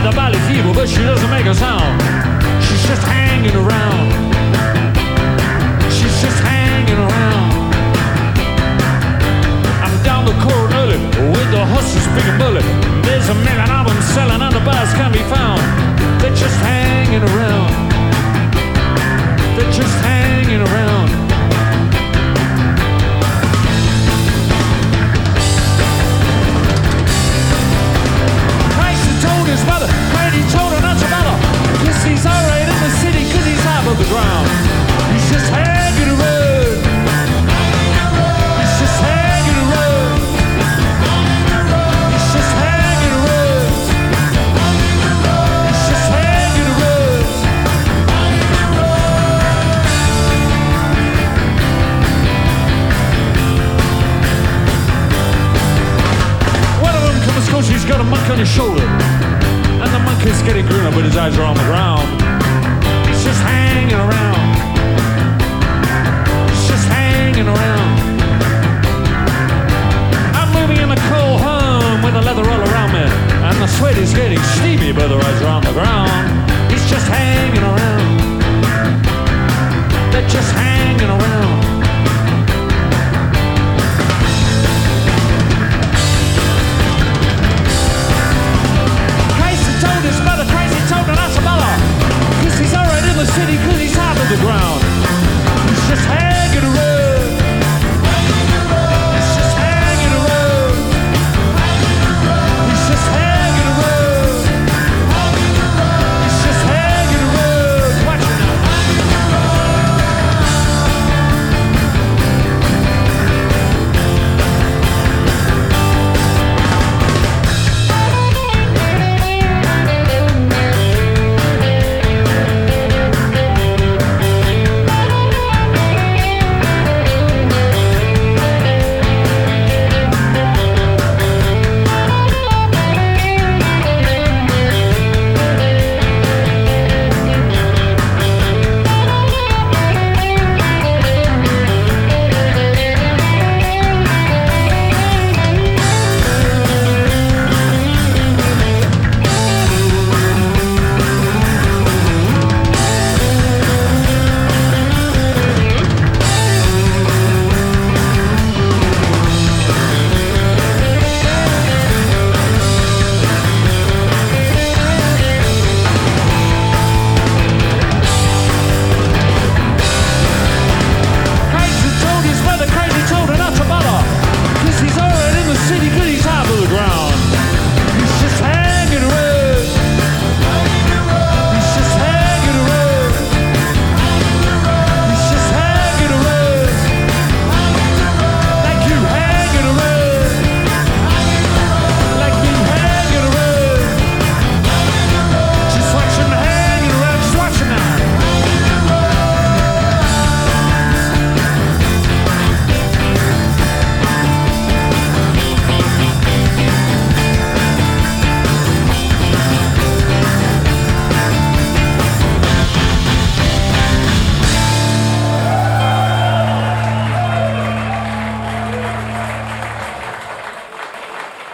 mind, her body's evil, but she doesn't make a sound. She's just hanging around. She's just hanging around. I'm down the court early with the hustlers picking bullet. There's a million of them selling and the bars can be found. They're just hanging around. They're just hanging around. Your shoulder. And the monkey's getting greener, but his eyes are on the ground. He's just hanging around. He's just hanging around. I'm moving in the Coleherne with the leather all around me. And the sweat is getting steamy, but the eyes are on the ground.